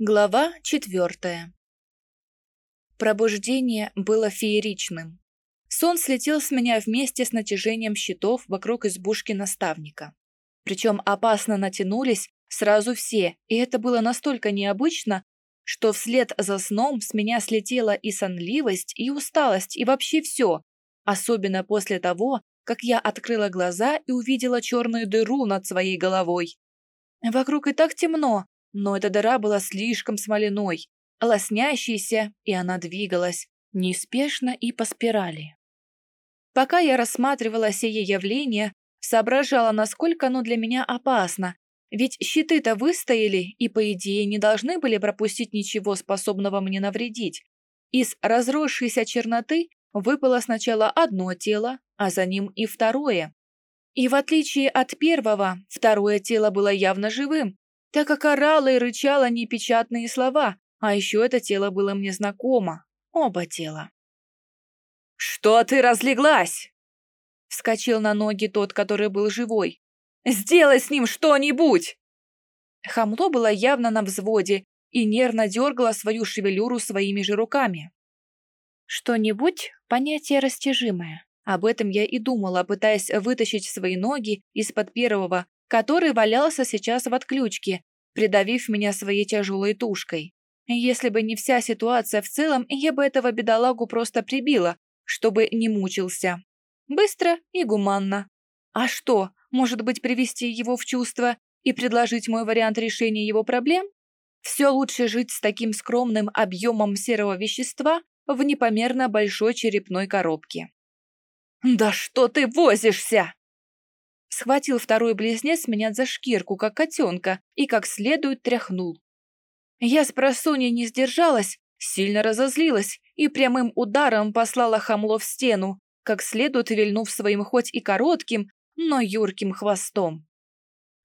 Глава четвертая. Пробуждение было фееричным. Сон слетел с меня вместе с натяжением щитов вокруг избушки наставника. Причем опасно натянулись сразу все, и это было настолько необычно, что вслед за сном с меня слетела и сонливость, и усталость, и вообще все, особенно после того, как я открыла глаза и увидела черную дыру над своей головой. Вокруг и так темно, но эта дыра была слишком смоляной, лоснящейся, и она двигалась, неспешно и по спирали. Пока я рассматривала сие явление, соображала, насколько оно для меня опасно, ведь щиты-то выстояли и, по идее, не должны были пропустить ничего, способного мне навредить. Из разросшейся черноты выпало сначала одно тело, а за ним и второе. И в отличие от первого, второе тело было явно живым, так как орало и рычало непечатные слова, а еще это тело было мне знакомо. Оба тела. «Что ты разлеглась?» Вскочил на ноги тот, который был живой. «Сделай с ним что-нибудь!» Хамло было явно на взводе и нервно дергало свою шевелюру своими же руками. Что-нибудь – понятие растяжимое. Об этом я и думала, пытаясь вытащить свои ноги из-под первого, который валялся сейчас в отключке, придавив меня своей тяжелой тушкой. Если бы не вся ситуация в целом, я бы этого бедолагу просто прибила, чтобы не мучился. Быстро и гуманно. А что, может быть, привести его в чувство и предложить мой вариант решения его проблем? Все лучше жить с таким скромным объемом серого вещества в непомерно большой черепной коробке. «Да что ты возишься?» Схватил второй близнец меня за шкирку, как котенка, и как следует тряхнул. Я с просонья не сдержалась, сильно разозлилась и прямым ударом послала хамло в стену, как следует вильнув своим хоть и коротким, но юрким хвостом.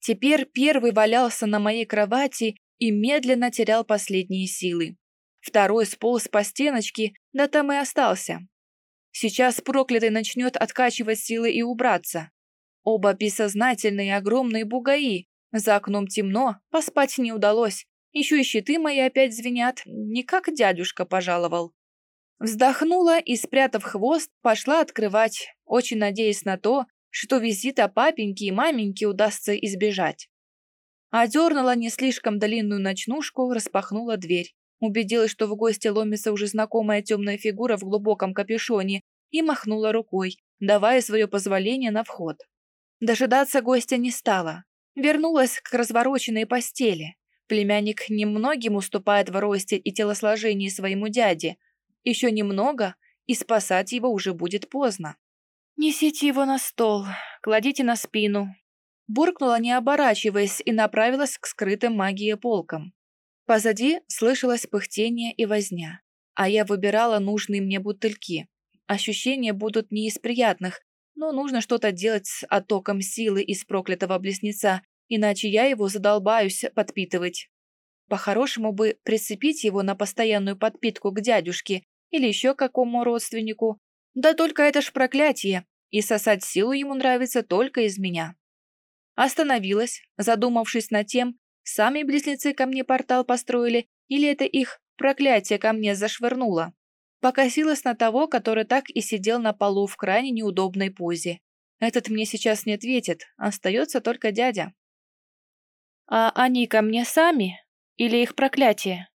Теперь первый валялся на моей кровати и медленно терял последние силы. Второй сполз по стеночке, да там и остался. Сейчас проклятый начнет откачивать силы и убраться. Оба бессознательные огромные бугаи. За окном темно, поспать не удалось. Еще и щиты мои опять звенят, не как дядюшка пожаловал. Вздохнула и, спрятав хвост, пошла открывать, очень надеясь на то, что визита папеньки и маменьки удастся избежать. Одернула не слишком длинную ночнушку, распахнула дверь. Убедилась, что в гости ломится уже знакомая темная фигура в глубоком капюшоне, и махнула рукой, давая свое позволение на вход. Дожидаться гостя не стала. Вернулась к развороченной постели. Племянник немногим уступает в росте и телосложении своему дяде. Еще немного, и спасать его уже будет поздно. «Несите его на стол, кладите на спину». Буркнула, не оборачиваясь, и направилась к скрытым магией полкам. Позади слышалось пыхтение и возня, а я выбирала нужные мне бутыльки. Ощущения будут не из приятных, но нужно что-то делать с оттоком силы из проклятого близнеца, иначе я его задолбаюсь подпитывать. По-хорошему бы прицепить его на постоянную подпитку к дядюшке или еще какому родственнику. Да только это ж проклятие, и сосать силу ему нравится только из меня. Остановилась, задумавшись над тем, сами близнецы ко мне портал построили или это их проклятие ко мне зашвырнуло. Покосилась на того, который так и сидел на полу в крайне неудобной позе. Этот мне сейчас не ответит, остается только дядя. «А они ко мне сами? Или их проклятие?»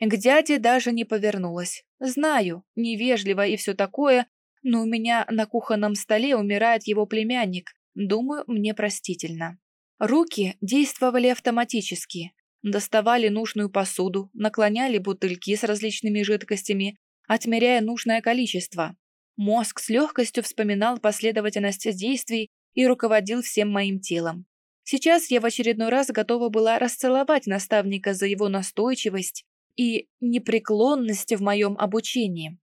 К дяде даже не повернулась. Знаю, невежливо и все такое, но у меня на кухонном столе умирает его племянник. Думаю, мне простительно. Руки действовали автоматически. Доставали нужную посуду, наклоняли бутыльки с различными жидкостями, отмеряя нужное количество. Мозг с легкостью вспоминал последовательность действий и руководил всем моим телом. Сейчас я в очередной раз готова была расцеловать наставника за его настойчивость и непреклонность в моем обучении.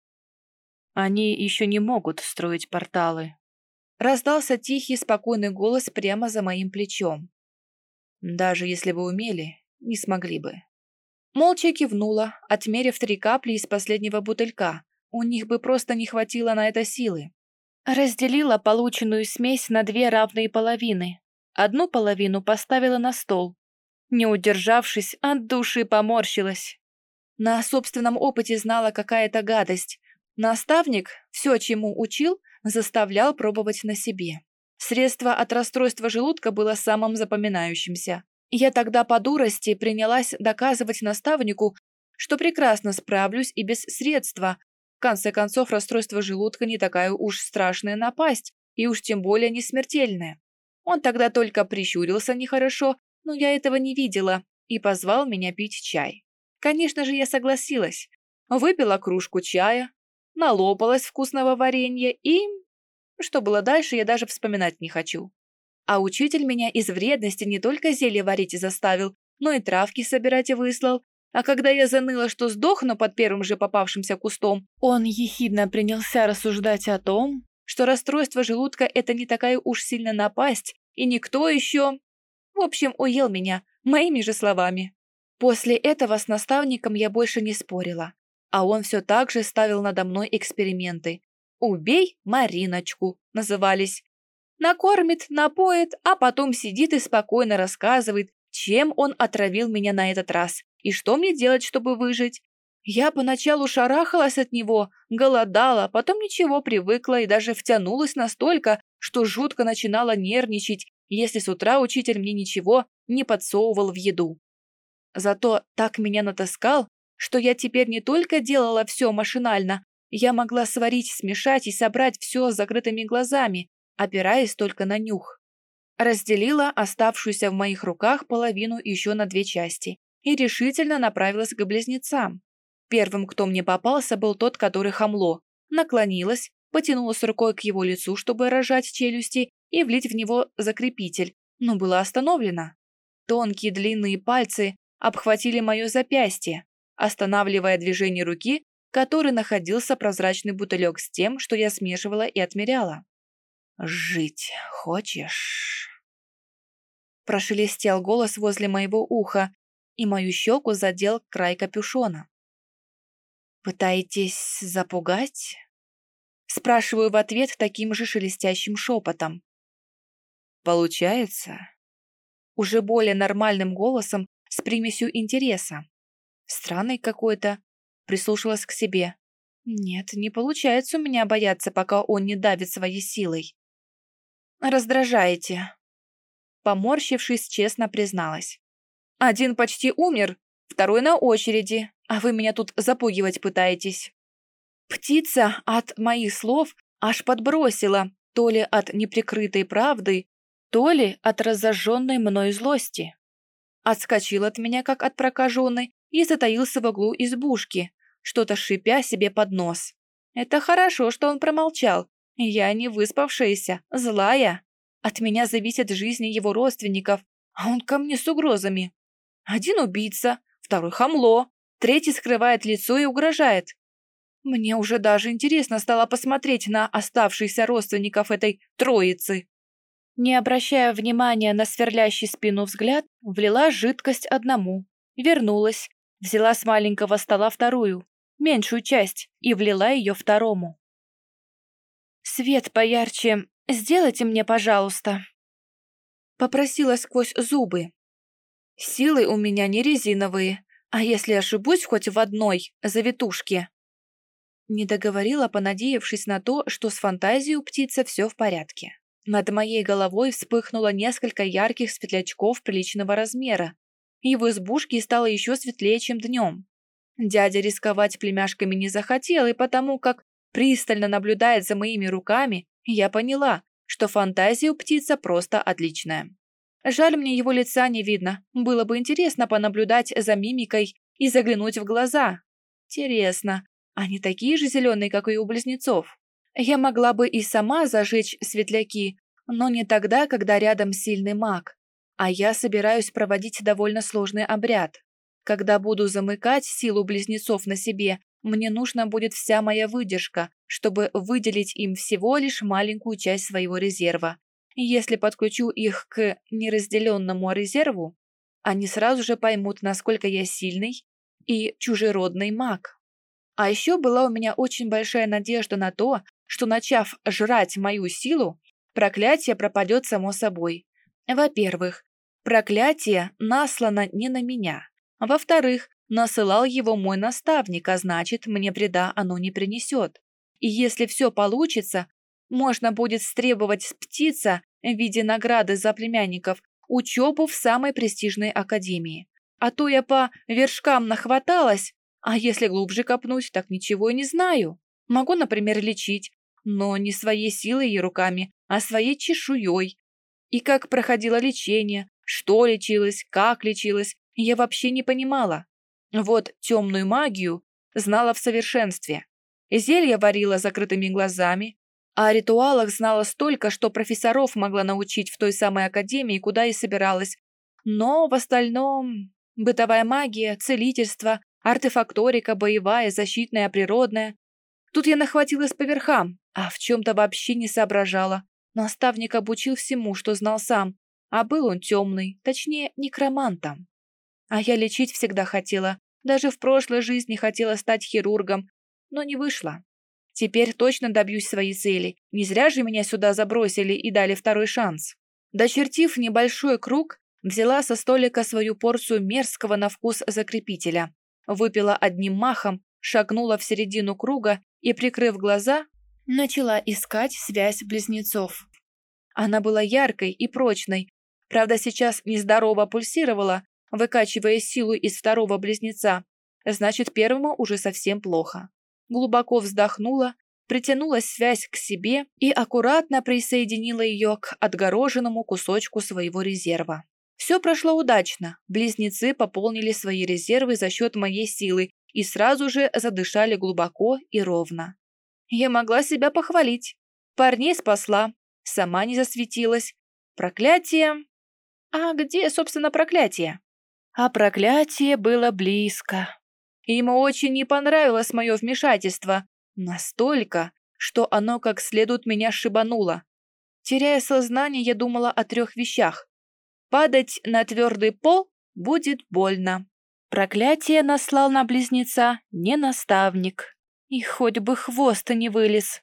Они еще не могут строить порталы. Раздался тихий, спокойный голос прямо за моим плечом. Даже если бы умели, не смогли бы. Молча кивнула, отмерив три капли из последнего бутылька. У них бы просто не хватило на это силы. Разделила полученную смесь на две равные половины. Одну половину поставила на стол. Не удержавшись, от души поморщилась. На собственном опыте знала какая-то гадость. Наставник все, чему учил, заставлял пробовать на себе. Средство от расстройства желудка было самым запоминающимся. Я тогда по дурости принялась доказывать наставнику, что прекрасно справлюсь и без средства. В конце концов, расстройство желудка не такая уж страшная напасть, и уж тем более не смертельная. Он тогда только прищурился нехорошо, но я этого не видела, и позвал меня пить чай. Конечно же, я согласилась. Выпила кружку чая, налопалась вкусного варенья и... Что было дальше, я даже вспоминать не хочу. А учитель меня из вредности не только зелье варить и заставил, но и травки собирать и выслал. А когда я заныла, что сдохну под первым же попавшимся кустом, он ехидно принялся рассуждать о том, что расстройство желудка – это не такая уж сильно напасть, и никто еще... В общем, уел меня, моими же словами. После этого с наставником я больше не спорила, а он все так же ставил надо мной эксперименты. «Убей Мариночку» назывались. Накормит, напоит, а потом сидит и спокойно рассказывает, чем он отравил меня на этот раз и что мне делать, чтобы выжить. Я поначалу шарахалась от него, голодала, потом ничего привыкла и даже втянулась настолько, что жутко начинала нервничать, если с утра учитель мне ничего не подсовывал в еду. Зато так меня натаскал, что я теперь не только делала все машинально, я могла сварить, смешать и собрать все с закрытыми глазами, опираясь только на нюх. Разделила оставшуюся в моих руках половину еще на две части и решительно направилась к близнецам. Первым, кто мне попался, был тот, который хамло. Наклонилась, потянулась рукой к его лицу, чтобы рожать челюсти и влить в него закрепитель, но была остановлена. Тонкие длинные пальцы обхватили мое запястье, останавливая движение руки, который находился прозрачный бутылек с тем, что я смешивала и отмеряла. «Жить хочешь?» Прошелестел голос возле моего уха, и мою щеку задел край капюшона. «Пытаетесь запугать?» Спрашиваю в ответ таким же шелестящим шепотом. «Получается?» Уже более нормальным голосом с примесью интереса. Странный какой-то. Прислушалась к себе. Нет, не получается у меня бояться, пока он не давит своей силой. Раздражаете. Поморщившись, честно призналась. Один почти умер, второй на очереди, а вы меня тут запугивать пытаетесь. Птица от моих слов аж подбросила, то ли от неприкрытой правды, то ли от разожженной мной злости. Отскочил от меня, как от прокаженной, и затаился в углу избушки, что-то шипя себе под нос. Это хорошо, что он промолчал. Я не выспавшаяся, злая. От меня зависит жизнь его родственников, а он ко мне с угрозами. Один убийца, второй хамло, третий скрывает лицо и угрожает. Мне уже даже интересно стало посмотреть на оставшихся родственников этой троицы. Не обращая внимания на сверлящий спину взгляд, влила жидкость одному. Вернулась, взяла с маленького стола вторую, меньшую часть, и влила ее второму. «Свет поярче сделайте мне, пожалуйста», — попросила сквозь зубы. «Силы у меня не резиновые, а если ошибусь хоть в одной завитушке?» Не договорила, понадеявшись на то, что с фантазией у птицы все в порядке. Над моей головой вспыхнуло несколько ярких светлячков приличного размера, и в избушке стало еще светлее, чем днем. Дядя рисковать племяшками не захотел, и потому как пристально наблюдает за моими руками, я поняла, что фантазия у птицы просто отличная. Жаль, мне его лица не видно. Было бы интересно понаблюдать за мимикой и заглянуть в глаза. Интересно, они такие же зеленые, как и у близнецов? Я могла бы и сама зажечь светляки, но не тогда, когда рядом сильный маг. А я собираюсь проводить довольно сложный обряд. Когда буду замыкать силу близнецов на себе, мне нужна будет вся моя выдержка, чтобы выделить им всего лишь маленькую часть своего резерва. Если подключу их к неразделенному резерву, они сразу же поймут, насколько я сильный и чужеродный маг. А еще была у меня очень большая надежда на то, что, начав жрать мою силу, проклятие пропадет само собой. Во-первых, проклятие наслано не на меня. Во-вторых, насылал его мой наставник, а значит, мне вреда оно не принесет. И если все получится, можно будет стребовать с птица в виде награды за племянников учебу в самой престижной академии. А то я по вершкам нахваталась, а если глубже копнуть, так ничего и не знаю. Могу, например, лечить, но не своей силой и руками, а своей чешуей. И как проходило лечение, что лечилось, как лечилось, я вообще не понимала. Вот темную магию знала в совершенстве. Зелья варила закрытыми глазами, а о ритуалах знала столько, что профессоров могла научить в той самой академии, куда и собиралась. Но в остальном бытовая магия, целительство, артефакторика, боевая, защитная, природная. Тут я нахватилась по верхам, а в чем-то вообще не соображала. Наставник обучил всему, что знал сам, а был он темный, точнее, некромантом. А я лечить всегда хотела, даже в прошлой жизни хотела стать хирургом, но не вышло. Теперь точно добьюсь своей цели. Не зря же меня сюда забросили и дали второй шанс. Дочертив небольшой круг, взяла со столика свою порцию мерзкого на вкус закрепителя, выпила одним махом, шагнула в середину круга и, прикрыв глаза, начала искать связь близнецов. Она была яркой и прочной, правда сейчас нездорово пульсировала, выкачивая силу из второго близнеца, значит первому уже совсем плохо глубоко вздохнула, притянула связь к себе и аккуратно присоединила ее к отгороженному кусочку своего резерва. Все прошло удачно. Близнецы пополнили свои резервы за счет моей силы и сразу же задышали глубоко и ровно. Я могла себя похвалить. Парней спасла, сама не засветилась. Проклятие... А где, собственно, проклятие? А проклятие было близко ему очень не понравилось мое вмешательство. Настолько, что оно как следует меня шибануло. Теряя сознание, я думала о трех вещах. Падать на твердый пол будет больно. Проклятие наслал на близнеца не наставник. И хоть бы хвост не вылез.